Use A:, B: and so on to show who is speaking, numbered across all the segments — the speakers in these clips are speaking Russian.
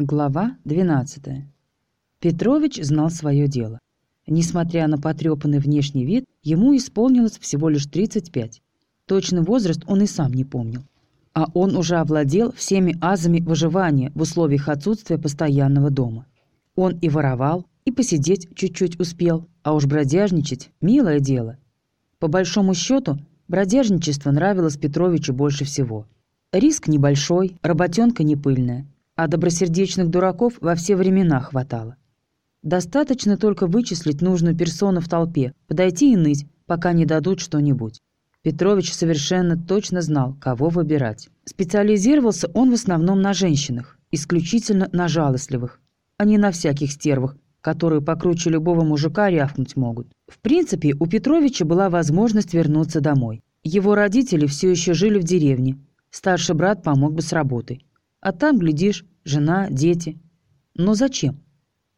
A: Глава 12. Петрович знал свое дело. Несмотря на потрепанный внешний вид, ему исполнилось всего лишь 35. Точный возраст он и сам не помнил. А он уже овладел всеми азами выживания в условиях отсутствия постоянного дома. Он и воровал, и посидеть чуть-чуть успел, а уж бродяжничать – милое дело. По большому счету, бродяжничество нравилось Петровичу больше всего. Риск небольшой, работенка не пыльная – а добросердечных дураков во все времена хватало. Достаточно только вычислить нужную персону в толпе, подойти и ныть, пока не дадут что-нибудь. Петрович совершенно точно знал, кого выбирать. Специализировался он в основном на женщинах, исключительно на жалостливых, а не на всяких стервах, которые покруче любого мужика рявкнуть могут. В принципе, у Петровича была возможность вернуться домой. Его родители все еще жили в деревне. Старший брат помог бы с работой. А там, глядишь, жена, дети. Но зачем?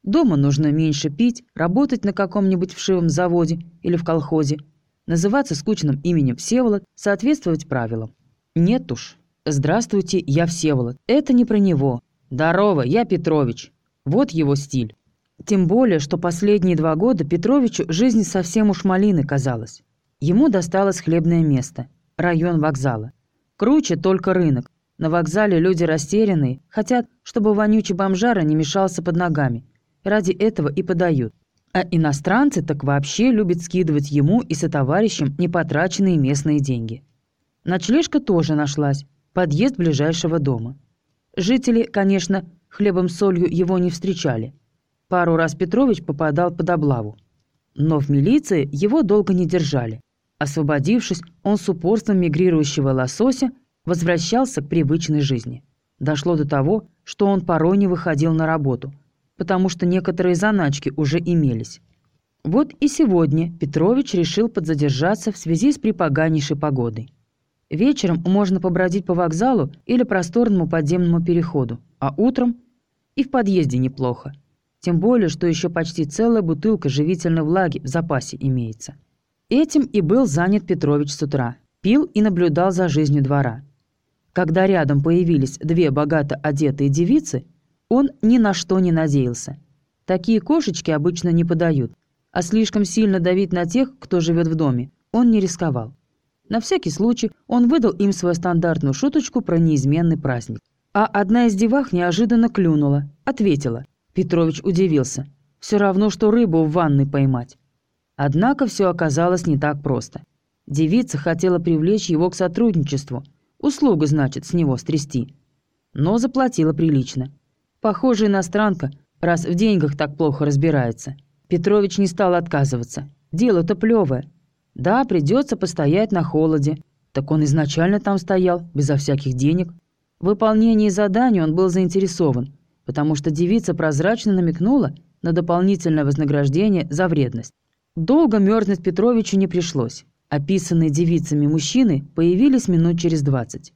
A: Дома нужно меньше пить, работать на каком-нибудь вшивом заводе или в колхозе, называться скучным именем Всеволод, соответствовать правилам. Нет уж. Здравствуйте, я Всеволод. Это не про него. Здорово, я Петрович. Вот его стиль. Тем более, что последние два года Петровичу жизнь совсем уж малины казалась. Ему досталось хлебное место, район вокзала. Круче только рынок, на вокзале люди растерянные, хотят, чтобы вонючий бомжара не мешался под ногами. Ради этого и подают. А иностранцы так вообще любят скидывать ему и сотоварищам непотраченные местные деньги. Ночлежка тоже нашлась, подъезд ближайшего дома. Жители, конечно, хлебом-солью его не встречали. Пару раз Петрович попадал под облаву. Но в милиции его долго не держали. Освободившись, он с упорством мигрирующего лосося возвращался к привычной жизни. Дошло до того, что он порой не выходил на работу, потому что некоторые заначки уже имелись. Вот и сегодня Петрович решил подзадержаться в связи с припоганейшей погодой. Вечером можно побродить по вокзалу или просторному подземному переходу, а утром и в подъезде неплохо. Тем более, что еще почти целая бутылка живительной влаги в запасе имеется. Этим и был занят Петрович с утра. Пил и наблюдал за жизнью двора. Когда рядом появились две богато одетые девицы, он ни на что не надеялся. Такие кошечки обычно не подают, а слишком сильно давить на тех, кто живет в доме, он не рисковал. На всякий случай он выдал им свою стандартную шуточку про неизменный праздник. А одна из девах неожиданно клюнула, ответила. Петрович удивился. Все равно, что рыбу в ванной поймать. Однако все оказалось не так просто. Девица хотела привлечь его к сотрудничеству – Услугу, значит, с него стрясти. Но заплатила прилично. Похоже, иностранка, раз в деньгах так плохо разбирается. Петрович не стал отказываться. Дело-то плевое. Да, придется постоять на холоде. Так он изначально там стоял, безо всяких денег. В выполнении задания он был заинтересован, потому что девица прозрачно намекнула на дополнительное вознаграждение за вредность. Долго мерзнуть Петровичу не пришлось. Описанные девицами мужчины появились минут через двадцать.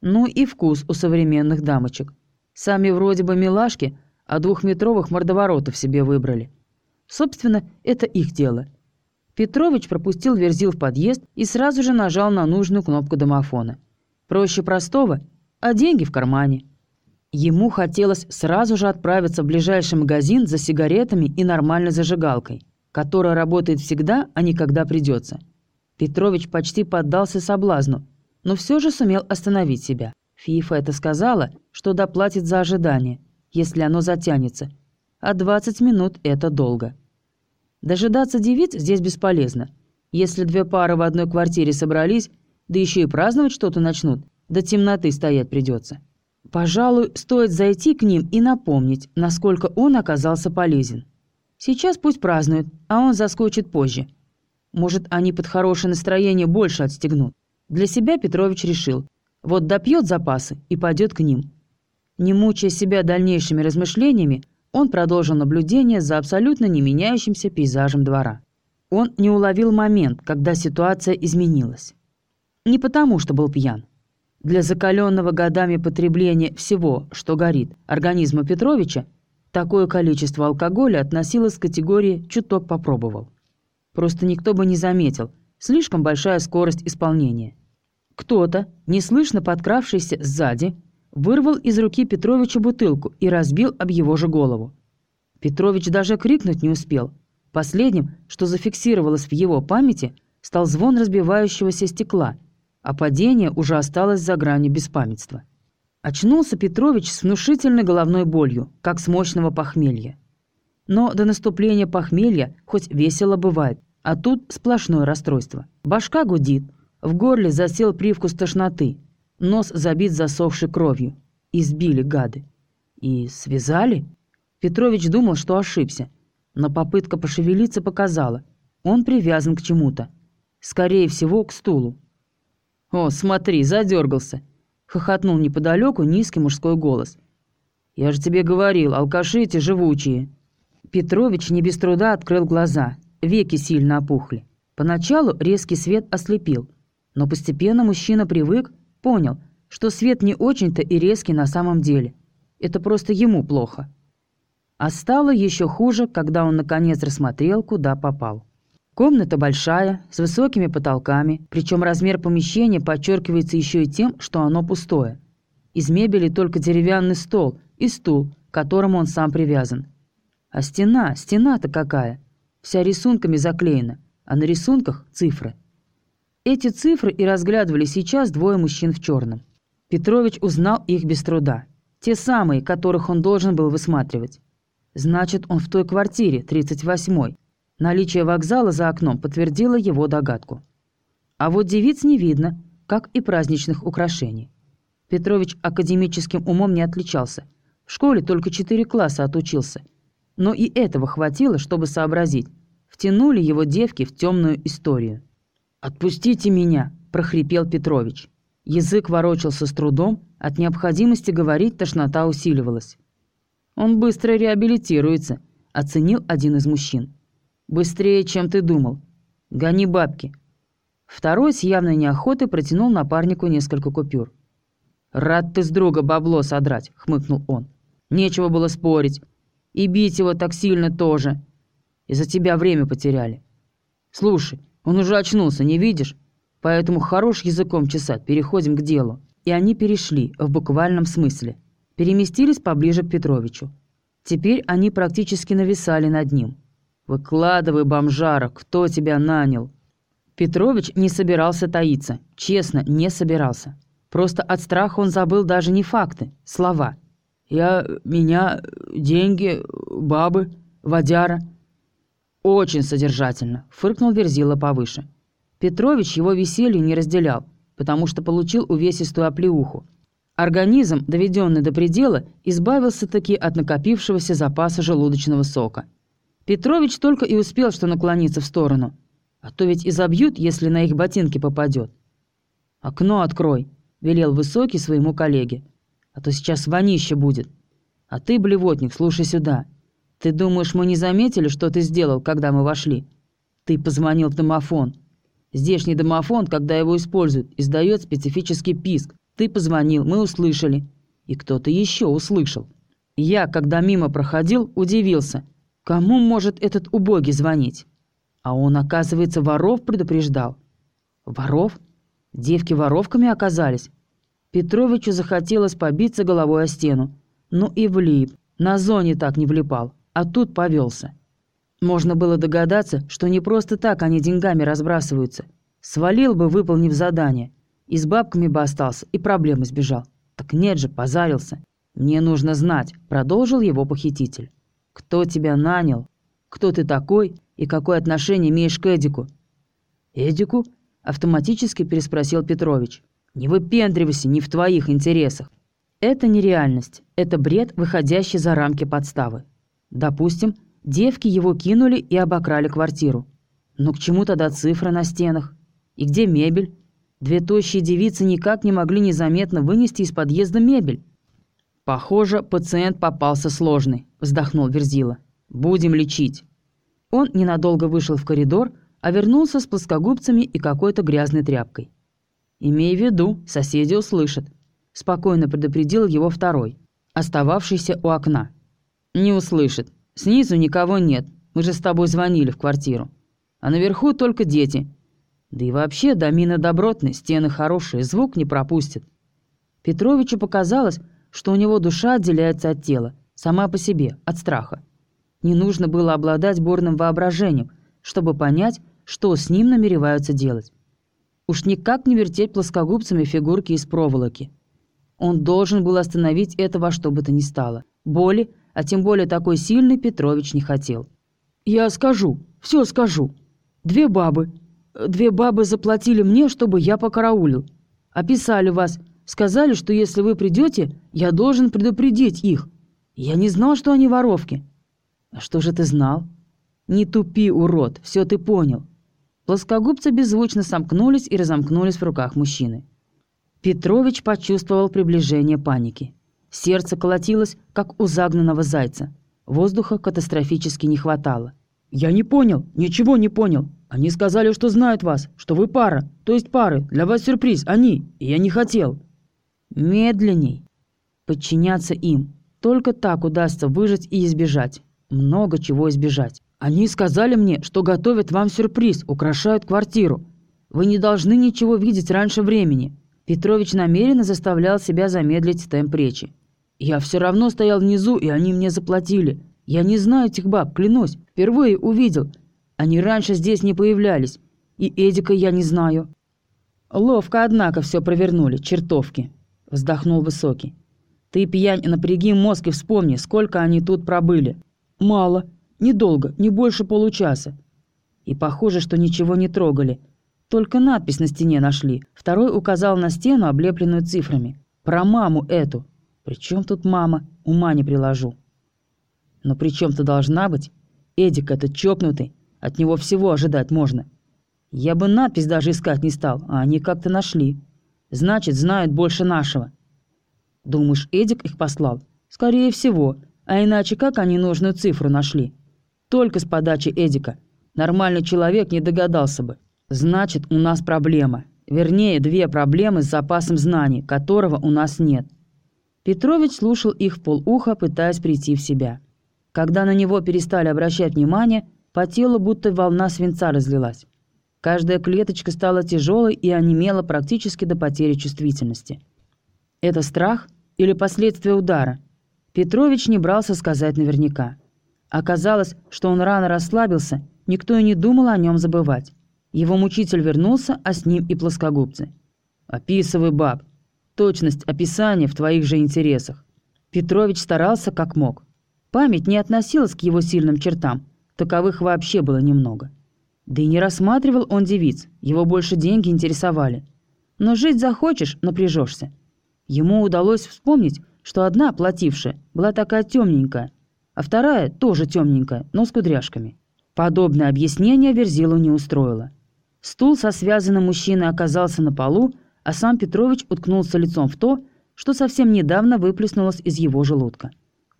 A: Ну и вкус у современных дамочек. Сами вроде бы милашки, а двухметровых мордоворотов себе выбрали. Собственно, это их дело. Петрович пропустил Верзил в подъезд и сразу же нажал на нужную кнопку домофона. Проще простого, а деньги в кармане. Ему хотелось сразу же отправиться в ближайший магазин за сигаретами и нормальной зажигалкой, которая работает всегда, а не когда придется. Петрович почти поддался соблазну, но все же сумел остановить себя. Фифа это сказала, что доплатит за ожидание, если оно затянется, а 20 минут – это долго. Дожидаться девиц здесь бесполезно. Если две пары в одной квартире собрались, да еще и праздновать что-то начнут, до темноты стоять придется. Пожалуй, стоит зайти к ним и напомнить, насколько он оказался полезен. Сейчас пусть празднуют, а он заскочит позже – может, они под хорошее настроение больше отстегнут. Для себя Петрович решил. Вот допьет запасы и пойдет к ним. Не мучая себя дальнейшими размышлениями, он продолжил наблюдение за абсолютно не меняющимся пейзажем двора. Он не уловил момент, когда ситуация изменилась. Не потому, что был пьян. Для закаленного годами потребления всего, что горит, организма Петровича, такое количество алкоголя относилось к категории «чуток попробовал». Просто никто бы не заметил. Слишком большая скорость исполнения. Кто-то, неслышно подкравшийся сзади, вырвал из руки Петровича бутылку и разбил об его же голову. Петрович даже крикнуть не успел. Последним, что зафиксировалось в его памяти, стал звон разбивающегося стекла, а падение уже осталось за гранью беспамятства. Очнулся Петрович с внушительной головной болью, как с мощного похмелья. Но до наступления похмелья хоть весело бывает, а тут сплошное расстройство. Башка гудит, в горле засел привкус тошноты, нос забит засохшей кровью. Избили гады. И связали? Петрович думал, что ошибся, но попытка пошевелиться показала. Он привязан к чему-то. Скорее всего, к стулу. «О, смотри, задергался!» — хохотнул неподалеку низкий мужской голос. «Я же тебе говорил, алкаши эти живучие!» Петрович не без труда открыл глаза. Веки сильно опухли. Поначалу резкий свет ослепил. Но постепенно мужчина привык, понял, что свет не очень-то и резкий на самом деле. Это просто ему плохо. А стало еще хуже, когда он наконец рассмотрел, куда попал. Комната большая, с высокими потолками, причем размер помещения подчеркивается еще и тем, что оно пустое. Из мебели только деревянный стол и стул, к которому он сам привязан. А стена, стена-то какая? Вся рисунками заклеена, а на рисунках цифры. Эти цифры и разглядывали сейчас двое мужчин в черном. Петрович узнал их без труда. Те самые, которых он должен был высматривать. Значит, он в той квартире, 38-й. Наличие вокзала за окном подтвердило его догадку. А вот девиц не видно, как и праздничных украшений. Петрович академическим умом не отличался. В школе только четыре класса отучился. Но и этого хватило, чтобы сообразить. Втянули его девки в темную историю. «Отпустите меня!» – прохрипел Петрович. Язык ворочался с трудом, от необходимости говорить тошнота усиливалась. Он быстро реабилитируется», — оценил один из мужчин. «Быстрее, чем ты думал. Гони бабки». Второй с явной неохотой протянул напарнику несколько купюр. «Рад ты с друга бабло содрать», — хмыкнул он. «Нечего было спорить. И бить его так сильно тоже. Из-за тебя время потеряли. Слушай, он уже очнулся, не видишь? Поэтому хорош языком чесать, переходим к делу». И они перешли, в буквальном смысле — переместились поближе к Петровичу. Теперь они практически нависали над ним. «Выкладывай, бомжара, кто тебя нанял?» Петрович не собирался таиться, честно, не собирался. Просто от страха он забыл даже не факты, слова. «Я... меня... деньги... бабы... водяра...» «Очень содержательно», — фыркнул Верзила повыше. Петрович его веселье не разделял, потому что получил увесистую оплеуху. Организм, доведенный до предела, избавился-таки от накопившегося запаса желудочного сока. Петрович только и успел что наклониться в сторону. А то ведь изобьют, если на их ботинки попадет. «Окно открой», — велел Высокий своему коллеге. «А то сейчас вонище будет. А ты, блевотник, слушай сюда. Ты думаешь, мы не заметили, что ты сделал, когда мы вошли? Ты позвонил в домофон. Здешний домофон, когда его используют, издает специфический писк, ты позвонил, мы услышали. И кто-то еще услышал. Я, когда мимо проходил, удивился. Кому может этот убогий звонить? А он, оказывается, воров предупреждал. Воров? Девки воровками оказались? Петровичу захотелось побиться головой о стену. Ну и влип. На зоне так не влипал. А тут повелся. Можно было догадаться, что не просто так они деньгами разбрасываются. Свалил бы, выполнив задание. И с бабками бы остался, и проблем избежал. Так нет же, позарился. Мне нужно знать, продолжил его похититель. Кто тебя нанял? Кто ты такой и какое отношение имеешь к Эдику? Эдику? Автоматически переспросил Петрович. Не выпендривайся, не в твоих интересах. Это не реальность, это бред, выходящий за рамки подставы. Допустим, девки его кинули и обокрали квартиру. Но к чему тогда цифры на стенах? И где мебель? Две тощие девицы никак не могли незаметно вынести из подъезда мебель. «Похоже, пациент попался сложный», – вздохнул Верзила. «Будем лечить». Он ненадолго вышел в коридор, а вернулся с плоскогубцами и какой-то грязной тряпкой. «Имей в виду, соседи услышат», – спокойно предупредил его второй, остававшийся у окна. «Не услышит. Снизу никого нет. Мы же с тобой звонили в квартиру. А наверху только дети, да и вообще домины добротные, стены хорошие, звук не пропустит. Петровичу показалось, что у него душа отделяется от тела, сама по себе, от страха. Не нужно было обладать бурным воображением, чтобы понять, что с ним намереваются делать. Уж никак не вертеть плоскогубцами фигурки из проволоки. Он должен был остановить это во что бы то ни стало. Боли, а тем более такой сильный, Петрович не хотел. «Я скажу, все скажу. Две бабы. Две бабы заплатили мне, чтобы я покараулил. Описали вас, сказали, что если вы придете, я должен предупредить их. Я не знал, что они воровки». «А что же ты знал?» «Не тупи, урод, все ты понял». Плоскогубцы беззвучно сомкнулись и разомкнулись в руках мужчины. Петрович почувствовал приближение паники. Сердце колотилось, как у загнанного зайца. Воздуха катастрофически не хватало. «Я не понял, ничего не понял. Они сказали, что знают вас, что вы пара, то есть пары. Для вас сюрприз, они, и я не хотел». «Медленней. Подчиняться им. Только так удастся выжить и избежать. Много чего избежать. Они сказали мне, что готовят вам сюрприз, украшают квартиру. Вы не должны ничего видеть раньше времени». Петрович намеренно заставлял себя замедлить темп речи. Я все равно стоял внизу, и они мне заплатили. Я не знаю этих баб, клянусь. Впервые увидел. Они раньше здесь не появлялись. И Эдика я не знаю». «Ловко, однако, все провернули, чертовки», — вздохнул Высокий. «Ты, пьянь, напряги мозг и вспомни, сколько они тут пробыли». «Мало. Недолго, не больше получаса». И похоже, что ничего не трогали. Только надпись на стене нашли. Второй указал на стену, облепленную цифрами. «Про маму эту». При чем тут мама? Ума не приложу. Но при чем-то должна быть. Эдик этот чокнутый. От него всего ожидать можно. Я бы надпись даже искать не стал, а они как-то нашли. Значит, знают больше нашего. Думаешь, Эдик их послал? Скорее всего. А иначе как они нужную цифру нашли? Только с подачи Эдика. Нормальный человек не догадался бы. Значит, у нас проблема. Вернее, две проблемы с запасом знаний, которого у нас нет. Петрович слушал их в полуха, пытаясь прийти в себя. Когда на него перестали обращать внимание, по телу будто волна свинца разлилась. Каждая клеточка стала тяжелой и онемела практически до потери чувствительности. Это страх или последствия удара? Петрович не брался сказать наверняка. Оказалось, что он рано расслабился, никто и не думал о нем забывать. Его мучитель вернулся, а с ним и плоскогубцы. «Описывай, баб», точность описания в твоих же интересах. Петрович старался как мог. Память не относилась к его сильным чертам, таковых вообще было немного. Да и не рассматривал он девиц, его больше деньги интересовали. Но жить захочешь, напряжешься. Ему удалось вспомнить, что одна, платившая, была такая темненькая, а вторая тоже темненькая, но с кудряшками. Подобное объяснение Верзилу не устроило. Стул со связанным мужчиной оказался на полу, а сам Петрович уткнулся лицом в то, что совсем недавно выплеснулось из его желудка.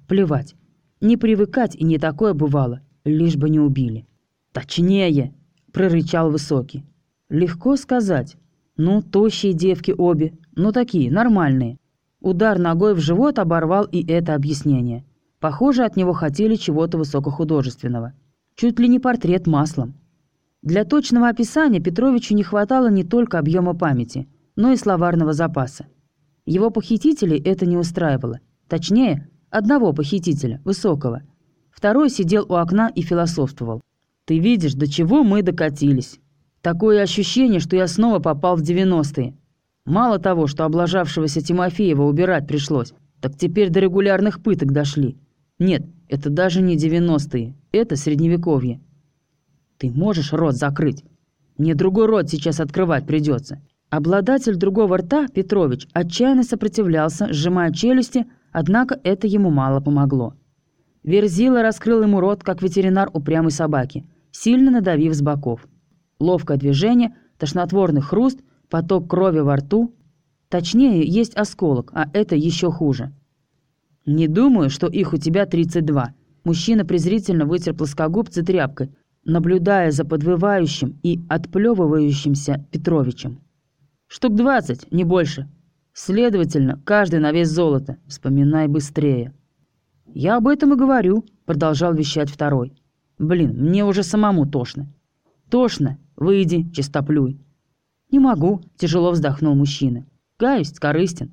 A: Плевать. Не привыкать и не такое бывало, лишь бы не убили. «Точнее!» — прорычал Высокий. «Легко сказать. Ну, тощие девки обе, ну такие, нормальные». Удар ногой в живот оборвал и это объяснение. Похоже, от него хотели чего-то высокохудожественного. Чуть ли не портрет маслом. Для точного описания Петровичу не хватало не только объема памяти — но и словарного запаса. Его похитителей это не устраивало. Точнее, одного похитителя, высокого. Второй сидел у окна и философствовал. «Ты видишь, до чего мы докатились. Такое ощущение, что я снова попал в 90-е. Мало того, что облажавшегося Тимофеева убирать пришлось, так теперь до регулярных пыток дошли. Нет, это даже не 90-е, это средневековье. Ты можешь рот закрыть? Мне другой рот сейчас открывать придется. Обладатель другого рта, Петрович, отчаянно сопротивлялся, сжимая челюсти, однако это ему мало помогло. Верзила раскрыл ему рот, как ветеринар упрямой собаки, сильно надавив с боков. Ловкое движение, тошнотворный хруст, поток крови во рту. Точнее, есть осколок, а это еще хуже. «Не думаю, что их у тебя 32». Мужчина презрительно вытер плоскогубцы тряпкой, наблюдая за подвывающим и отплевывающимся Петровичем. Штук двадцать, не больше. Следовательно, каждый на вес золота. Вспоминай быстрее. Я об этом и говорю, продолжал вещать второй. Блин, мне уже самому тошно. Тошно. Выйди, чистоплюй. Не могу, тяжело вздохнул мужчина. Каюсь, корыстен.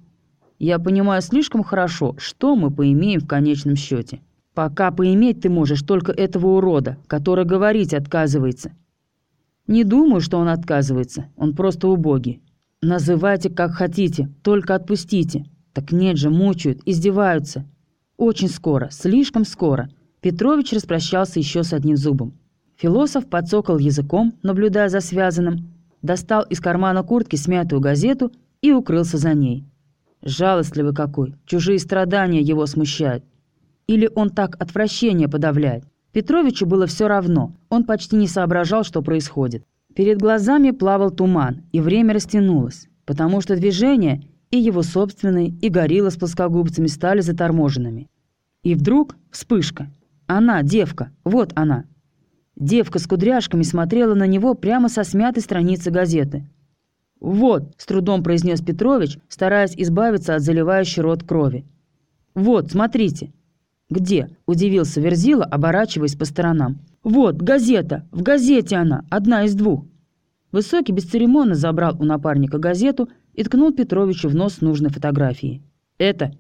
A: Я понимаю слишком хорошо, что мы поимеем в конечном счете. Пока поиметь ты можешь только этого урода, который говорить отказывается. Не думаю, что он отказывается, он просто убогий. Называйте как хотите, только отпустите. Так нет же, мучают, издеваются. Очень скоро, слишком скоро. Петрович распрощался еще с одним зубом. Философ подсокал языком, наблюдая за связанным, достал из кармана куртки смятую газету и укрылся за ней. Жалостливый какой, чужие страдания его смущают. Или он так отвращение подавляет. Петровичу было все равно, он почти не соображал, что происходит. Перед глазами плавал туман, и время растянулось, потому что движение и его собственные, и горилла с плоскогубцами стали заторможенными. И вдруг вспышка. Она, девка, вот она. Девка с кудряшками смотрела на него прямо со смятой страницы газеты. «Вот», — с трудом произнес Петрович, стараясь избавиться от заливающей рот крови. «Вот, смотрите». «Где?» – удивился Верзила, оборачиваясь по сторонам. «Вот, газета! В газете она! Одна из двух!» Высокий бесцеремонно забрал у напарника газету и ткнул Петровичу в нос нужной фотографии. «Это?»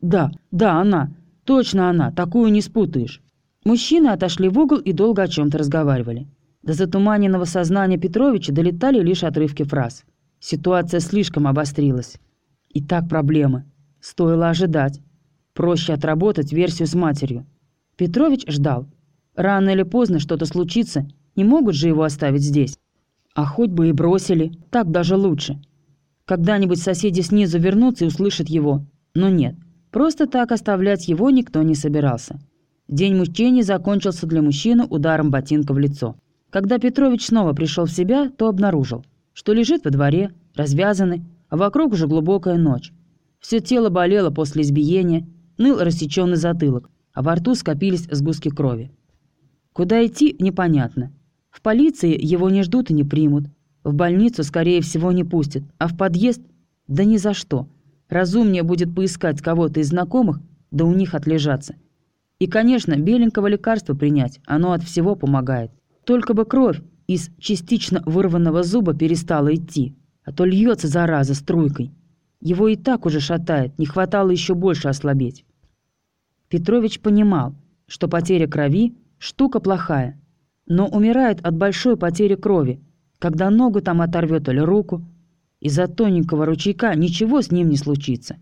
A: «Да, да, она. Точно она. Такую не спутаешь». Мужчины отошли в угол и долго о чем-то разговаривали. До затуманенного сознания Петровича долетали лишь отрывки фраз. Ситуация слишком обострилась. И так проблемы. Стоило ожидать. Проще отработать версию с матерью. Петрович ждал. Рано или поздно что-то случится, не могут же его оставить здесь. А хоть бы и бросили, так даже лучше. Когда-нибудь соседи снизу вернутся и услышат его. Но нет, просто так оставлять его никто не собирался. День мучений закончился для мужчины ударом ботинка в лицо. Когда Петрович снова пришел в себя, то обнаружил, что лежит во дворе, развязанный, а вокруг уже глубокая ночь. Все тело болело после избиения, Ныл рассеченный затылок, а во рту скопились сгустки крови. Куда идти, непонятно. В полиции его не ждут и не примут. В больницу, скорее всего, не пустят. А в подъезд? Да ни за что. Разумнее будет поискать кого-то из знакомых, да у них отлежаться. И, конечно, беленького лекарства принять, оно от всего помогает. Только бы кровь из частично вырванного зуба перестала идти, а то льется зараза струйкой. Его и так уже шатает, не хватало еще больше ослабеть. Петрович понимал, что потеря крови – штука плохая, но умирает от большой потери крови, когда ногу там оторвет или руку. Из-за тоненького ручейка ничего с ним не случится.